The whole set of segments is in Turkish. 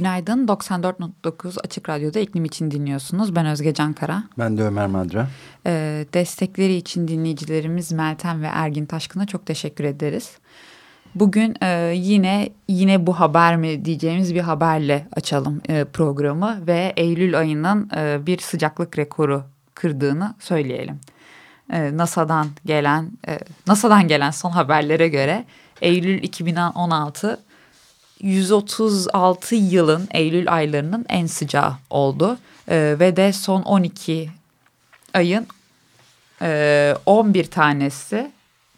Günaydın. 94.9 Açık Radyo'da iklim için dinliyorsunuz. Ben Özge Cankara. Ben de Ömer Madra. Ee, destekleri için dinleyicilerimiz Meltem ve Ergin Taşkın'a çok teşekkür ederiz. Bugün e, yine yine bu haber mi diyeceğimiz bir haberle açalım e, programı ve Eylül ayının e, bir sıcaklık rekoru kırdığını söyleyelim. E, NASA'dan gelen e, NASA'dan gelen son haberlere göre Eylül 2016 136 yılın Eylül aylarının en sıcağı oldu. E, ve de son 12 ayın e, 11 tanesi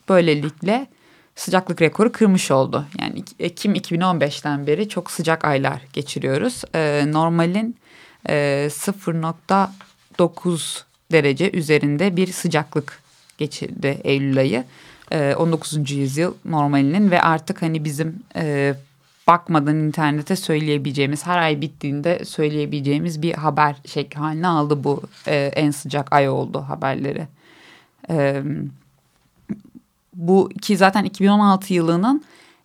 böylelikle sıcaklık rekoru kırmış oldu. Yani Ekim 2015'ten beri çok sıcak aylar geçiriyoruz. E, normalin e, 0.9 derece üzerinde bir sıcaklık geçirdi Eylül ayı. E, 19. yüzyıl normalinin ve artık hani bizim e, bakmadan internete söyleyebileceğimiz her ay bittiğinde söyleyebileceğimiz bir haber şekli haline aldı bu e, en sıcak ay oldu haberleri. E, bu ki zaten 2016 yılının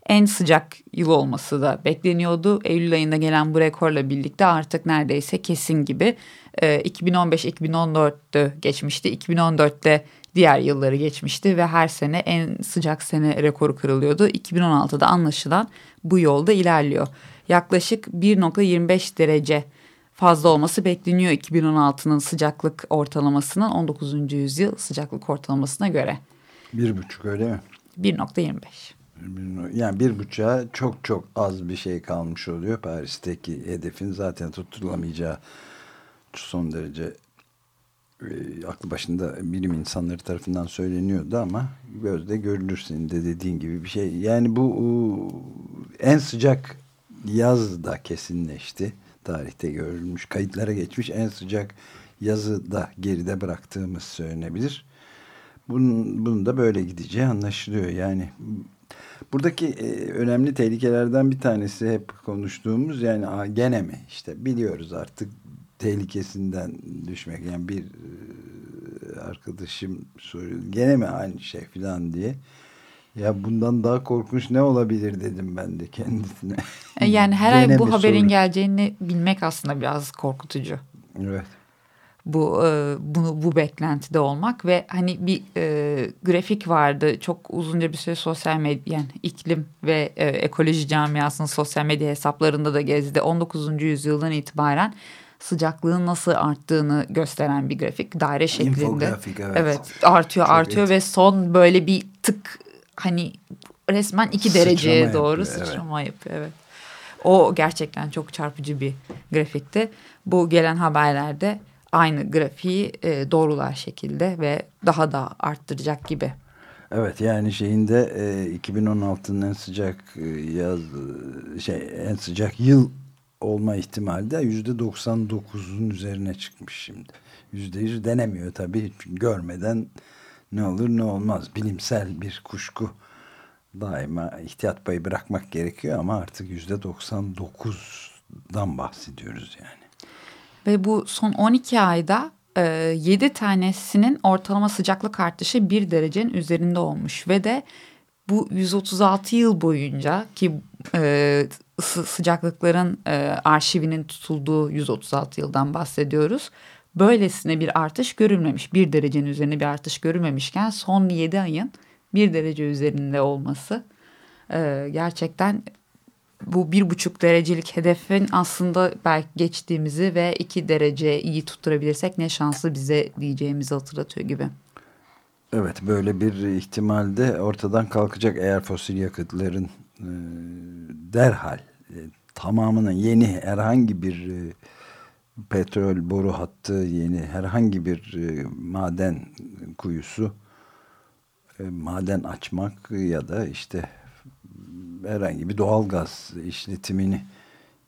en sıcak yıl olması da bekleniyordu. Eylül ayında gelen bu rekorla birlikte artık neredeyse kesin gibi. E, 2015-2014'tü geçmişti. 2014'te diğer yılları geçmişti ve her sene en sıcak sene rekoru kırılıyordu. 2016'da anlaşılan bu yolda ilerliyor. Yaklaşık 1.25 derece fazla olması bekleniyor 2016'nın sıcaklık ortalamasının 19. yüzyıl sıcaklık ortalamasına göre. Bir buçuk öyle mi? 1.25. Yani bir buçuğa çok çok az bir şey kalmış oluyor. Paris'teki hedefin zaten tutulamayacağı son derece e, aklı başında bilim insanları tarafından söyleniyordu ama gözde görülür de dediğin gibi bir şey. Yani bu en sıcak yaz da kesinleşti. Tarihte görülmüş, kayıtlara geçmiş en sıcak yazı da geride bıraktığımız söylenebilir. Bunun, bunun da böyle gideceği anlaşılıyor. Yani buradaki e, önemli tehlikelerden bir tanesi hep konuştuğumuz yani gene mi işte biliyoruz artık tehlikesinden düşmek. Yani bir e, arkadaşım soruyor gene mi aynı şey filan diye. Ya bundan daha korkunç ne olabilir dedim ben de kendisine. E, yani her ay bu haberin soru. geleceğini bilmek aslında biraz korkutucu. Evet. Bu e, bunu bu beklentide olmak ve hani bir e, grafik vardı çok uzunca bir süre sosyal medya yani iklim ve e, ekoloji camiasının sosyal medya hesaplarında da gezdi. 19. yüzyıldan itibaren sıcaklığın nasıl arttığını gösteren bir grafik daire şeklinde. İnfografik evet. Evet artıyor Çok artıyor et. ve son böyle bir tık hani resmen iki sıçrama dereceye yapıyor, doğru sıçrama evet. yapıyor. Evet. O gerçekten çok çarpıcı bir grafikti. Bu gelen haberlerde aynı grafiği e, doğrular şekilde ve daha da arttıracak gibi. Evet yani şeyinde e, 2016'nın en sıcak e, yaz e, şey en sıcak yıl olma ihtimali de yüzde 99'un üzerine çıkmış şimdi. Yüzde yüz denemiyor tabii görmeden ne olur ne olmaz. Bilimsel bir kuşku daima ihtiyat payı bırakmak gerekiyor ama artık yüzde 99'dan bahsediyoruz yani. Ve bu son 12 ayda e, 7 tanesinin ortalama sıcaklık artışı 1 derecenin üzerinde olmuş ve de bu 136 yıl boyunca ki e, sıcaklıkların e, arşivinin tutulduğu 136 yıldan bahsediyoruz. Böylesine bir artış görülmemiş. Bir derecenin üzerine bir artış görülmemişken son 7 ayın bir derece üzerinde olması e, gerçekten bu bir buçuk derecelik hedefin aslında belki geçtiğimizi ve iki derece iyi tutturabilirsek ne şanslı bize diyeceğimizi hatırlatıyor gibi. Evet böyle bir ihtimalde ortadan kalkacak eğer fosil yakıtların derhal e, tamamının yeni herhangi bir e, petrol boru hattı yeni herhangi bir e, maden kuyusu maden açmak ya da işte herhangi bir doğal gaz işletimini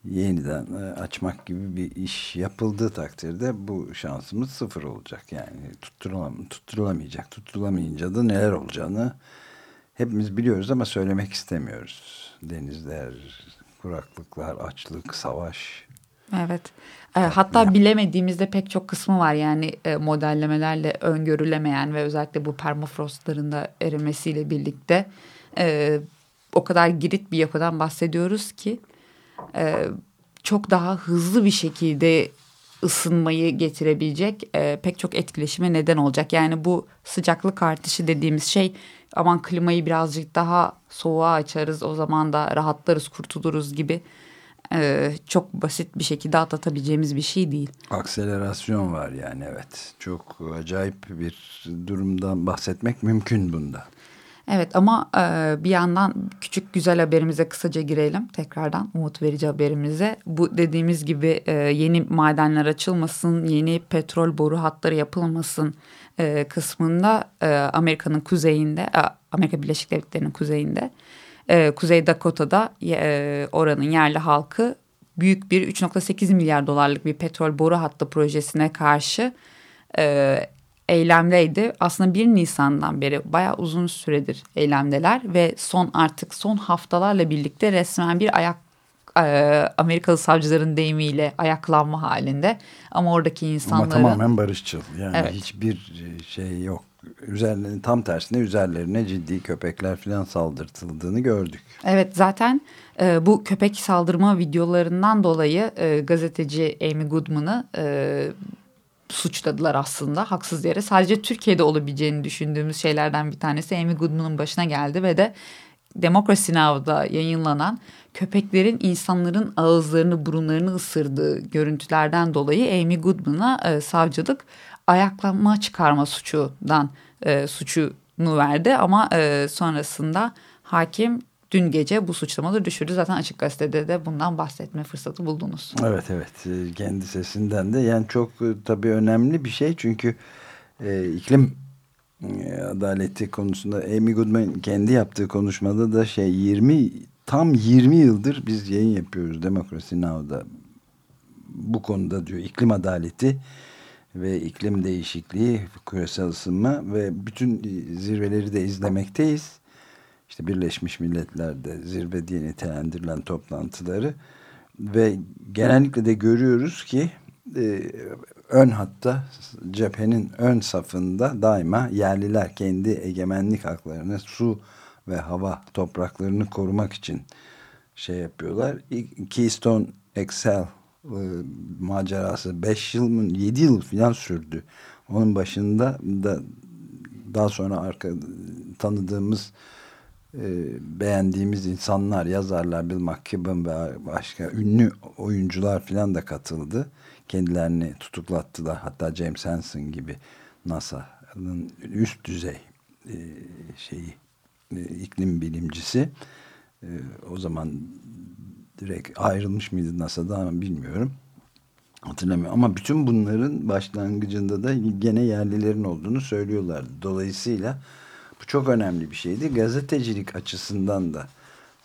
yeniden açmak gibi bir iş yapıldığı takdirde bu şansımız sıfır olacak. Yani tutturulam tutturulamayacak. Tutturamayınca da neler olacağını hepimiz biliyoruz ama söylemek istemiyoruz. Denizler, kuraklıklar, açlık, savaş. Evet. E, hatta bilemediğimizde pek çok kısmı var yani e, modellemelerle öngörülemeyen ve özellikle bu permafrostların da erimesiyle birlikte e, o kadar girit bir yapıdan bahsediyoruz ki e, çok daha hızlı bir şekilde ısınmayı getirebilecek e, pek çok etkileşime neden olacak. Yani bu sıcaklık artışı dediğimiz şey aman klimayı birazcık daha soğuğa açarız o zaman da rahatlarız kurtuluruz gibi e, çok basit bir şekilde atlatabileceğimiz bir şey değil. Akselerasyon var yani evet çok acayip bir durumdan bahsetmek mümkün bunda. Evet ama e, bir yandan küçük güzel haberimize kısaca girelim tekrardan umut verici haberimize. Bu dediğimiz gibi e, yeni madenler açılmasın, yeni petrol boru hatları yapılmasın e, kısmında e, Amerika'nın kuzeyinde, Amerika Birleşik Devletleri'nin kuzeyinde, e, Kuzey Dakota'da e, oranın yerli halkı büyük bir 3.8 milyar dolarlık bir petrol boru hattı projesine karşı e, eylemdeydi. Aslında 1 Nisan'dan beri bayağı uzun süredir eylemdeler ve son artık son haftalarla birlikte resmen bir ayak e, Amerikalı savcıların deyimiyle ayaklanma halinde. Ama oradaki insanların... Ama tamamen barışçıl. Yani evet. hiçbir şey yok. Üzerlerine, tam tersine üzerlerine ciddi köpekler falan saldırtıldığını gördük. Evet zaten e, bu köpek saldırma videolarından dolayı e, gazeteci Amy Goodman'ı e, suçladılar aslında haksız yere. Sadece Türkiye'de olabileceğini düşündüğümüz şeylerden bir tanesi Amy Goodman'ın başına geldi ve de Democracy Now'da yayınlanan köpeklerin insanların ağızlarını burunlarını ısırdığı görüntülerden dolayı Amy Goodman'a e, savcılık ayaklanma çıkarma suçundan e, suçunu verdi ama e, sonrasında hakim dün gece bu suçlamaları düşürdü. Zaten Açık Gazete'de de bundan bahsetme fırsatı buldunuz. Evet evet e, kendi sesinden de yani çok e, tabii önemli bir şey çünkü e, iklim adaleti konusunda Amy Goodman kendi yaptığı konuşmada da şey 20 tam 20 yıldır biz yayın yapıyoruz Demokrasi Now'da. Bu konuda diyor iklim adaleti ve iklim değişikliği, küresel ısınma ve bütün zirveleri de izlemekteyiz. İşte Birleşmiş Milletler'de zirve diye nitelendirilen toplantıları ve genellikle de görüyoruz ki e, ön hatta cephenin ön safında daima yerliler kendi egemenlik haklarını su ve hava topraklarını korumak için şey yapıyorlar. Keystone XL e, macerası 5 yıl mı 7 yıl falan sürdü. Onun başında da daha sonra arka tanıdığımız e, beğendiğimiz insanlar, yazarlar Bill McKibben ve başka ünlü oyuncular filan da katıldı. Kendilerini tutuklattılar. Hatta James Hansen gibi NASA'nın üst düzey e, şeyi e, iklim bilimcisi. E, o zaman direkt ayrılmış mıydı NASA'dan bilmiyorum. Hatırlamıyorum ama bütün bunların başlangıcında da gene yerlilerin olduğunu söylüyorlardı. Dolayısıyla bu çok önemli bir şeydi. Gazetecilik açısından da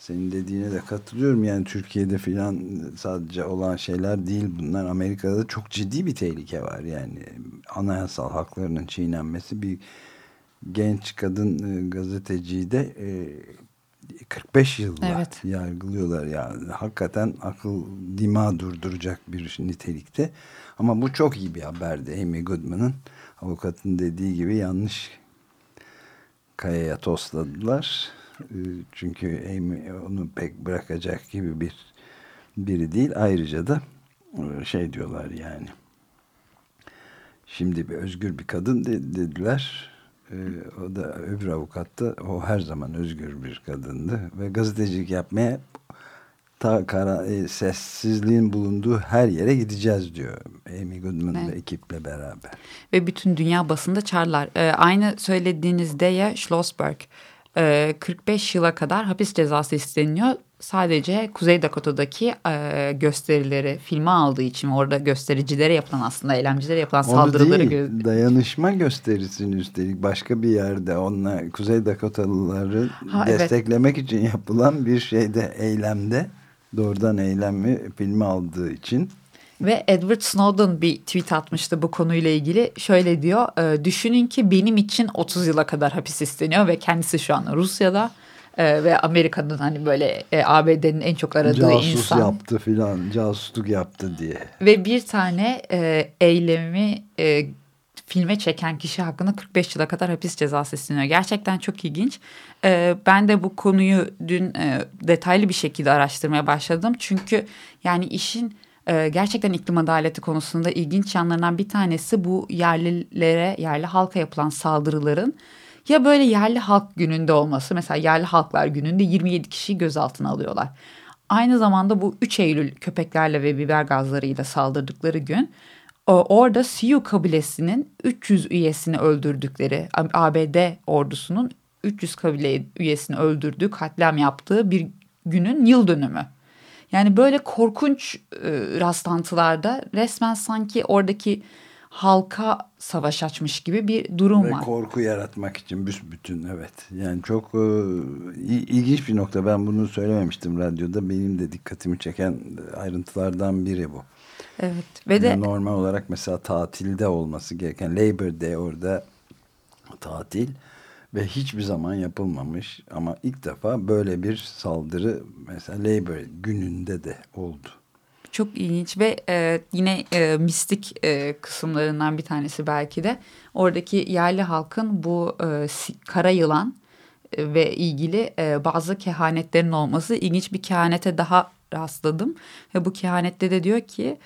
senin dediğine de katılıyorum. Yani Türkiye'de filan sadece olan şeyler değil bunlar. Amerika'da çok ciddi bir tehlike var. Yani anayasal haklarının çiğnenmesi bir genç kadın e, gazeteciyi de e, 45 yılla evet. yargılıyorlar. Yani hakikaten akıl dima durduracak bir nitelikte. Ama bu çok iyi bir haberdi. Amy Goodman'ın avukatın dediği gibi yanlış kayaya tosladılar. Ee, çünkü Amy onu pek bırakacak gibi bir biri değil. Ayrıca da e, şey diyorlar yani. Şimdi bir özgür bir kadın dediler. Ee, o da öbür avukat da o her zaman özgür bir kadındı ve gazetecilik yapmaya ta kara, e, sessizliğin bulunduğu her yere gideceğiz diyor Amy Goodman evet. ve ekiple beraber. Ve bütün dünya basında çarlar. E, aynı söylediğiniz Deya Schlossberg e, 45 yıla kadar hapis cezası isteniyor. Sadece Kuzey Dakota'daki e, gösterileri filme aldığı için orada göstericilere yapılan aslında eylemcilere yapılan Onu saldırıları değil, dayanışma gösterisini üstelik başka bir yerde onunla Kuzey Dakota'lıları ha, desteklemek evet. için yapılan bir şeyde eylemde doğrudan eylemi filmi aldığı için. Ve Edward Snowden bir tweet atmıştı bu konuyla ilgili. Şöyle diyor, e, düşünün ki benim için 30 yıla kadar hapis isteniyor ve kendisi şu an Rusya'da e, ve Amerika'nın hani böyle e, ABD'nin en çok aradığı Casus insan. yaptı filan, casusluk yaptı diye. Ve bir tane e, eylemi e, filme çeken kişi hakkında 45 yıla kadar hapis cezası isteniyor. Gerçekten çok ilginç. E, ben de bu konuyu dün e, detaylı bir şekilde araştırmaya başladım. Çünkü yani işin e, gerçekten iklim adaleti konusunda ilginç yanlarından bir tanesi bu yerlilere, yerli halka yapılan saldırıların ya böyle yerli halk gününde olması. Mesela yerli halklar gününde 27 kişiyi gözaltına alıyorlar. Aynı zamanda bu 3 Eylül köpeklerle ve biber gazlarıyla saldırdıkları gün orada Sioux kabilesinin 300 üyesini öldürdükleri ABD ordusunun 300 kabile üyesini öldürdüğü katliam yaptığı bir günün yıl dönümü. Yani böyle korkunç e, rastlantılarda resmen sanki oradaki halka savaş açmış gibi bir durum Ve var. korku yaratmak için bütün evet. Yani çok e, ilginç bir nokta. Ben bunu söylememiştim radyoda. Benim de dikkatimi çeken ayrıntılardan biri bu. Evet ve de yani normal olarak mesela tatilde olması gereken Labor Day orada tatil ve hiçbir zaman yapılmamış ama ilk defa böyle bir saldırı mesela Labor gününde de oldu. Çok ilginç ve e, yine e, mistik e, kısımlarından bir tanesi belki de. Oradaki yerli halkın bu e, kara yılan e, ve ilgili e, bazı kehanetlerin olması ilginç bir kehanete daha rastladım. Ve bu kehanette de diyor ki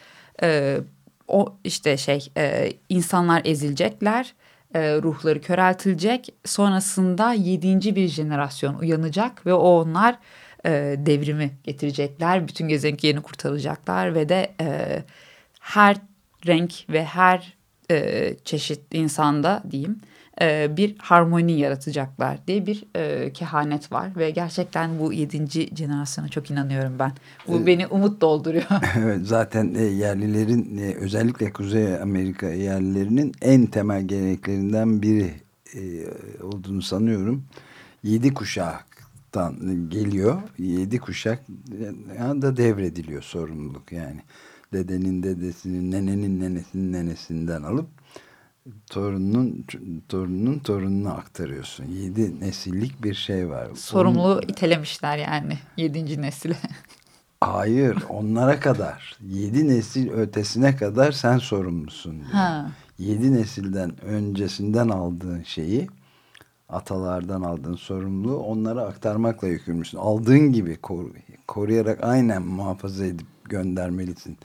e, o işte şey e, insanlar ezilecekler ruhları köreltilecek sonrasında yedinci bir jenerasyon uyanacak ve o onlar e, devrimi getirecekler. Bütün gezegenini kurtaracaklar ve de e, her renk ve her e, çeşit insanda diyeyim e, bir harmoni yaratacaklar diye bir e, kehanet var ve gerçekten bu yedinci jenerasyona çok inanıyorum ben. Bu evet. beni umut dolduruyor. evet zaten e, yerlilerin e, özellikle Kuzey Amerika yerlilerinin en temel geleneklerinden biri e, olduğunu sanıyorum. Yedi kuşaktan geliyor. Yedi kuşak da devrediliyor sorumluluk yani. Dedenin dedesinin, nenenin nenesinin nenesinden alıp torunun torunun torununa aktarıyorsun. Yedi nesillik bir şey var. Sorumlu Onun, itelemişler yani yedinci nesile. Hayır onlara kadar yedi nesil ötesine kadar sen sorumlusun diyor. Ha. Yedi nesilden öncesinden aldığın şeyi atalardan aldığın sorumluluğu onlara aktarmakla yükümlüsün. Aldığın gibi kor, koruyarak aynen muhafaza edip göndermelisin.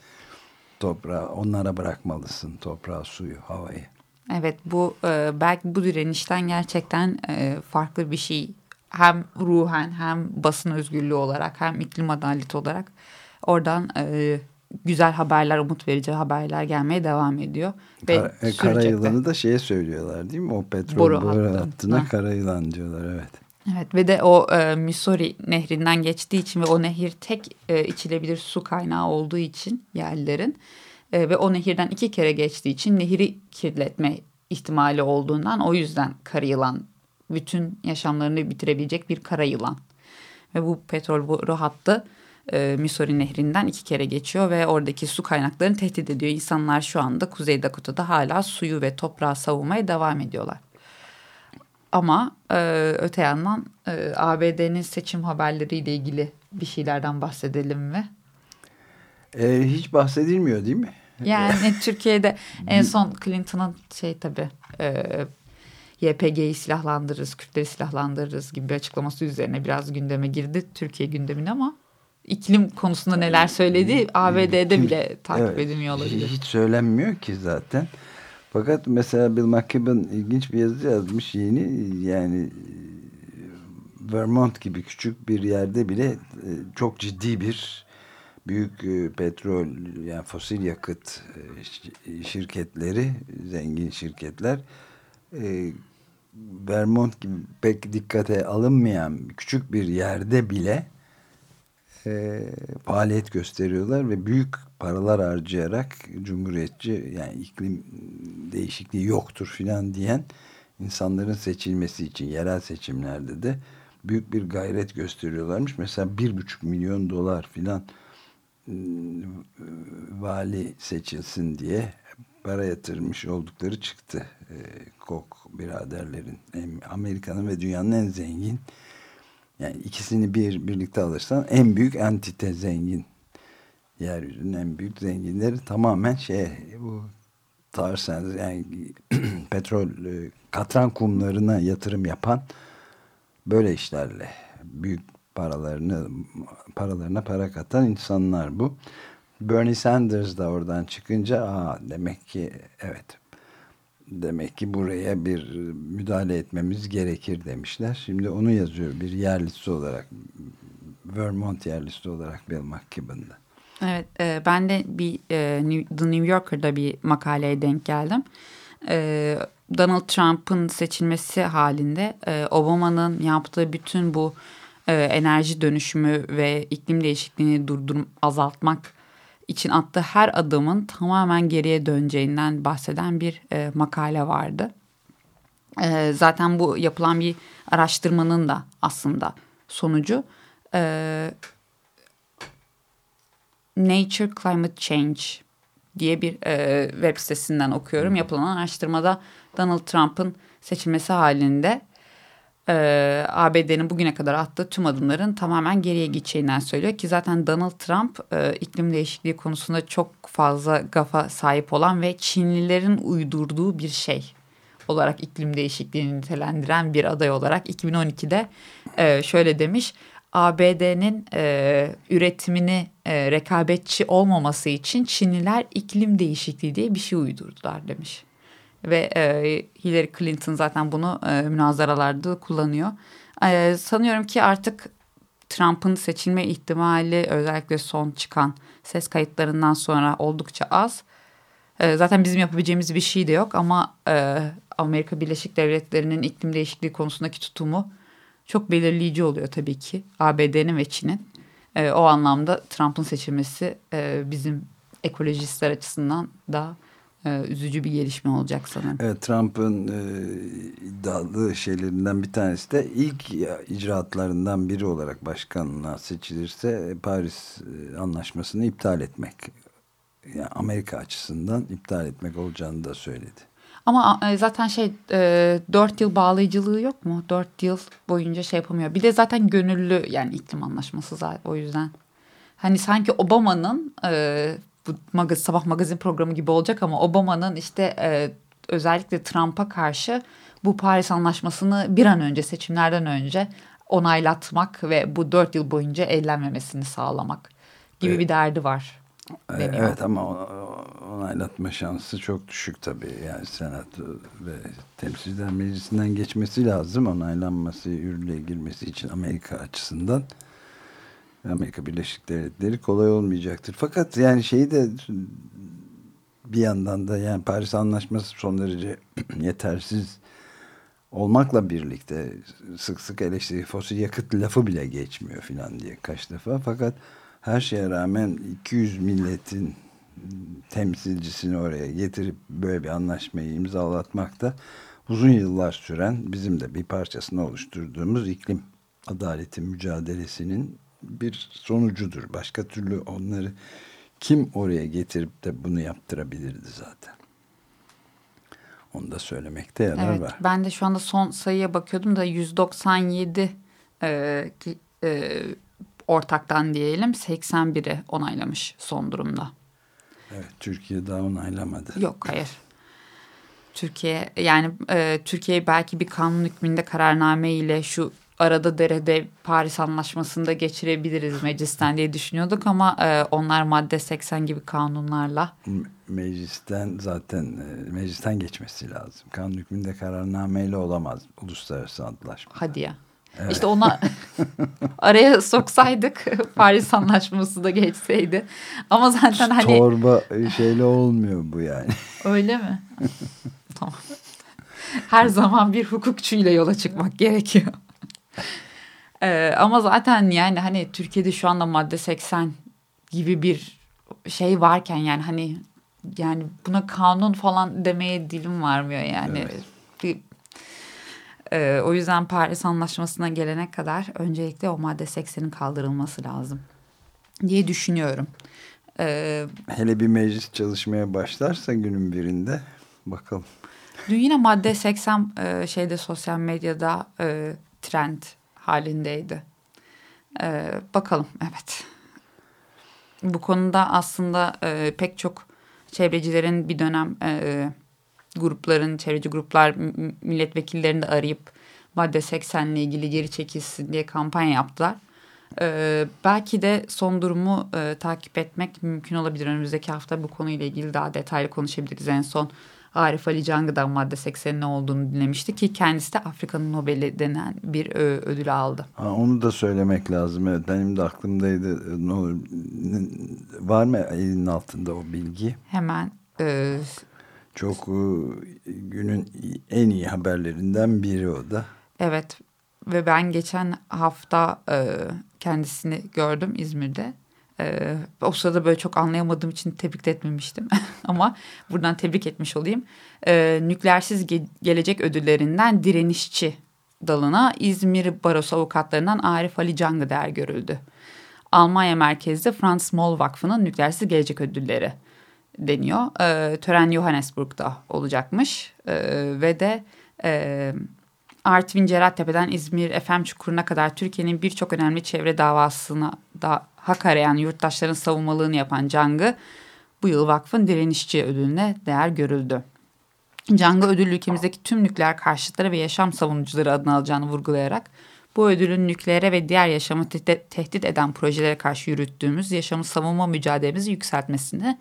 Toprağı onlara bırakmalısın toprağı, suyu, havayı. Evet bu e, belki bu direnişten gerçekten e, farklı bir şey hem ruhen hem basın özgürlüğü olarak hem iklim adaleti olarak oradan e, güzel haberler umut verici haberler gelmeye devam ediyor. Ve Kar, e, karayılanı da şeye söylüyorlar değil mi? O petrol boru, boru hattı. hattına karayılan diyorlar evet. Evet ve de o e, Missouri nehrinden geçtiği için ve o nehir tek e, içilebilir su kaynağı olduğu için yerlilerin e, ve o nehirden iki kere geçtiği için nehri kirletme ihtimali olduğundan o yüzden kara yılan bütün yaşamlarını bitirebilecek bir kara yılan. Ve bu petrol boru hattı e, Missouri nehrinden iki kere geçiyor ve oradaki su kaynaklarını tehdit ediyor. İnsanlar şu anda Kuzey Dakota'da hala suyu ve toprağı savunmaya devam ediyorlar. Ama e, öte yandan e, ABD'nin seçim haberleriyle ilgili bir şeylerden bahsedelim mi? E, hiç bahsedilmiyor değil mi? Yani Türkiye'de en son Clinton'ın şey tabii e, YPG'yi silahlandırırız, Kürtleri silahlandırırız gibi bir açıklaması üzerine biraz gündeme girdi Türkiye gündemine ama iklim konusunda neler söyledi ABD'de bile takip evet, edilmiyor olabilir. Hiç söylenmiyor ki zaten. Fakat mesela Bill McKibben ilginç bir yazı yazmış yeni yani Vermont gibi küçük bir yerde bile e, çok ciddi bir büyük e, petrol yani fosil yakıt e, şirketleri zengin şirketler e, Vermont gibi pek dikkate alınmayan küçük bir yerde bile faaliyet gösteriyorlar ve büyük paralar harcayarak cumhuriyetçi yani iklim değişikliği yoktur filan diyen insanların seçilmesi için yerel seçimlerde de büyük bir gayret gösteriyorlarmış. Mesela bir buçuk milyon dolar filan vali seçilsin diye para yatırmış oldukları çıktı. E, Koch biraderlerin Amerika'nın ve dünyanın en zengin yani ikisini bir birlikte alırsan en büyük entite zengin yeryüzünün en büyük zenginleri tamamen şey bu tar sands yani petrol e, katran kumlarına yatırım yapan böyle işlerle büyük paralarını paralarına para katan insanlar bu. Bernie Sanders da oradan çıkınca aa demek ki evet demek ki buraya bir müdahale etmemiz gerekir demişler. Şimdi onu yazıyor bir yerlisi olarak Vermont yerlisi olarak Bill McKibben'da. Evet e, ben de bir e, The New Yorker'da bir makaleye denk geldim. E, Donald Trump'ın seçilmesi halinde e, Obama'nın yaptığı bütün bu e, enerji dönüşümü ve iklim değişikliğini durdurum azaltmak için attığı her adımın tamamen geriye döneceğinden bahseden bir e, makale vardı. E, zaten bu yapılan bir araştırmanın da aslında sonucu. E, Nature Climate Change diye bir e, web sitesinden okuyorum. Yapılan araştırmada Donald Trump'ın seçilmesi halinde e, ABD'nin bugüne kadar attığı tüm adımların tamamen geriye gideceğinden söylüyor ki zaten Donald Trump e, iklim değişikliği konusunda çok fazla gafa sahip olan ve Çinlilerin uydurduğu bir şey olarak iklim değişikliğini nitelendiren bir aday olarak 2012'de e, şöyle demiş. ABD'nin e, üretimini e, rekabetçi olmaması için Çinliler iklim değişikliği diye bir şey uydurdular demiş. Ve e, Hillary Clinton zaten bunu e, münazaralarda kullanıyor. E, sanıyorum ki artık Trump'ın seçilme ihtimali özellikle son çıkan ses kayıtlarından sonra oldukça az. E, zaten bizim yapabileceğimiz bir şey de yok ama e, Amerika Birleşik Devletleri'nin iklim değişikliği konusundaki tutumu çok belirleyici oluyor tabii ki ABD'nin ve Çin'in. E, o anlamda Trump'ın seçilmesi e, bizim ekolojistler açısından daha üzücü bir gelişme olacak sanırım. Evet Trump'ın e, iddialı şeylerinden bir tanesi de ilk icraatlarından biri olarak başkanlığa seçilirse Paris e, anlaşmasını iptal etmek. Yani Amerika açısından iptal etmek olacağını da söyledi. Ama e, zaten şey e, 4 yıl bağlayıcılığı yok mu? 4 yıl boyunca şey yapamıyor. Bir de zaten gönüllü yani iklim anlaşması zaten o yüzden. Hani sanki Obama'nın e, bu magaz, sabah magazin programı gibi olacak ama Obama'nın işte e, özellikle Trump'a karşı bu Paris Anlaşması'nı bir an önce seçimlerden önce onaylatmak ve bu dört yıl boyunca eğlenmemesini sağlamak gibi evet. bir derdi var. E, deniyor. Evet ama onaylatma şansı çok düşük tabii. Yani Senato ve Temsilciler Meclisi'nden geçmesi lazım. Onaylanması, yürürlüğe girmesi için Amerika açısından. Amerika Birleşik Devletleri kolay olmayacaktır. Fakat yani şeyi de bir yandan da yani Paris Anlaşması son derece yetersiz olmakla birlikte sık sık eleştiri fosil yakıt lafı bile geçmiyor filan diye kaç defa. Fakat her şeye rağmen 200 milletin temsilcisini oraya getirip böyle bir anlaşmayı imzalatmakta uzun yıllar süren bizim de bir parçasını oluşturduğumuz iklim adaleti mücadelesinin bir sonucudur. Başka türlü onları kim oraya getirip de bunu yaptırabilirdi zaten. Onu da söylemekte yarar evet, var. Ben de şu anda son sayıya bakıyordum da 197 e, e, ortaktan diyelim 81'i onaylamış son durumda. Evet Türkiye daha onaylamadı. Yok hayır. Türkiye yani e, Türkiye belki bir kanun hükmünde kararname ile şu arada derede Paris Anlaşması'nda geçirebiliriz meclisten diye düşünüyorduk ama e, onlar madde 80 gibi kanunlarla. Meclisten zaten e, meclisten geçmesi lazım. Kanun hükmünde kararnameyle olamaz uluslararası antlaşma. Hadi ya. Evet. İşte ona araya soksaydık Paris Anlaşması da geçseydi. Ama zaten hani... Torba şeyle olmuyor bu yani. Öyle mi? tamam. Her zaman bir hukukçuyla yola çıkmak gerekiyor. Ee, ama zaten yani hani Türkiye'de şu anda madde 80 gibi bir şey varken yani hani yani buna kanun falan demeye dilim varmıyor yani. Evet. E, o yüzden Paris Anlaşması'na gelene kadar öncelikle o madde 80'in kaldırılması lazım diye düşünüyorum. E, Hele bir meclis çalışmaya başlarsa günün birinde bakalım. Dün yine madde 80 e, şeyde sosyal medyada e, trend halindeydi. E, bakalım evet. Bu konuda aslında e, pek çok çevrecilerin bir dönem e, grupların, çevreci gruplar milletvekillerini de arayıp madde 80 ile ilgili geri çekilsin diye kampanya yaptılar. Ee, belki de son durumu e, takip etmek mümkün olabilir. Önümüzdeki hafta bu konuyla ilgili daha detaylı konuşabiliriz. En son Arif Ali Cangı'dan madde 80'in ne olduğunu dinlemişti ki kendisi de Afrika'nın Nobel'i denen bir ö, ödül aldı. Ha, onu da söylemek lazım. Evet, benim de aklımdaydı. Ne olur, var mı elinin altında o bilgi? Hemen. E, Çok günün en iyi haberlerinden biri o da. Evet ve ben geçen hafta e, kendisini gördüm İzmir'de. Ee, o sırada böyle çok anlayamadığım için tebrik etmemiştim. Ama buradan tebrik etmiş olayım. Ee, nükleersiz ge gelecek ödüllerinden direnişçi dalına İzmir Barosu avukatlarından Arif Ali Cangı değer görüldü. Almanya merkezli Franz Moll Vakfı'nın nükleersiz gelecek ödülleri deniyor. Ee, tören Johannesburg'da olacakmış. Ee, ve de e, Artvin Cerattepe'den İzmir Efem Çukuru'na kadar Türkiye'nin birçok önemli çevre davasına da hak arayan yurttaşların savunmalığını yapan Cang'ı bu yıl vakfın direnişçi ödülüne değer görüldü. Cang'ı ödül ülkemizdeki tüm nükleer karşıtları ve yaşam savunucuları adına alacağını vurgulayarak bu ödülün nükleere ve diğer yaşamı tehdit eden projelere karşı yürüttüğümüz yaşamı savunma mücadelemizi yükseltmesini,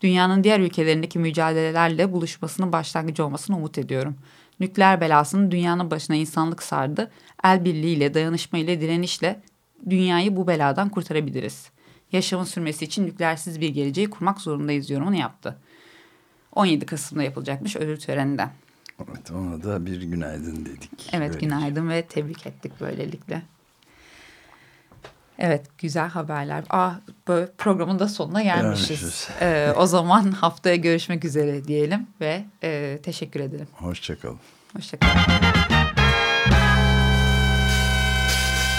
dünyanın diğer ülkelerindeki mücadelelerle buluşmasının başlangıcı olmasını umut ediyorum. Nükleer belasının dünyanın başına insanlık sardı. El birliğiyle, dayanışmayla, direnişle dünyayı bu beladan kurtarabiliriz. Yaşamın sürmesi için nükleersiz bir geleceği kurmak zorundayız yorumunu yaptı. 17 Kasım'da yapılacakmış ödül töreninden. Evet ona da bir günaydın dedik. Evet Böylece. günaydın ve tebrik ettik böylelikle. Evet güzel haberler. Aa, böyle programın da sonuna gelmişiz. Ee, o zaman haftaya görüşmek üzere diyelim ve e, teşekkür edelim. Hoşçakalın. Hoşçakalın.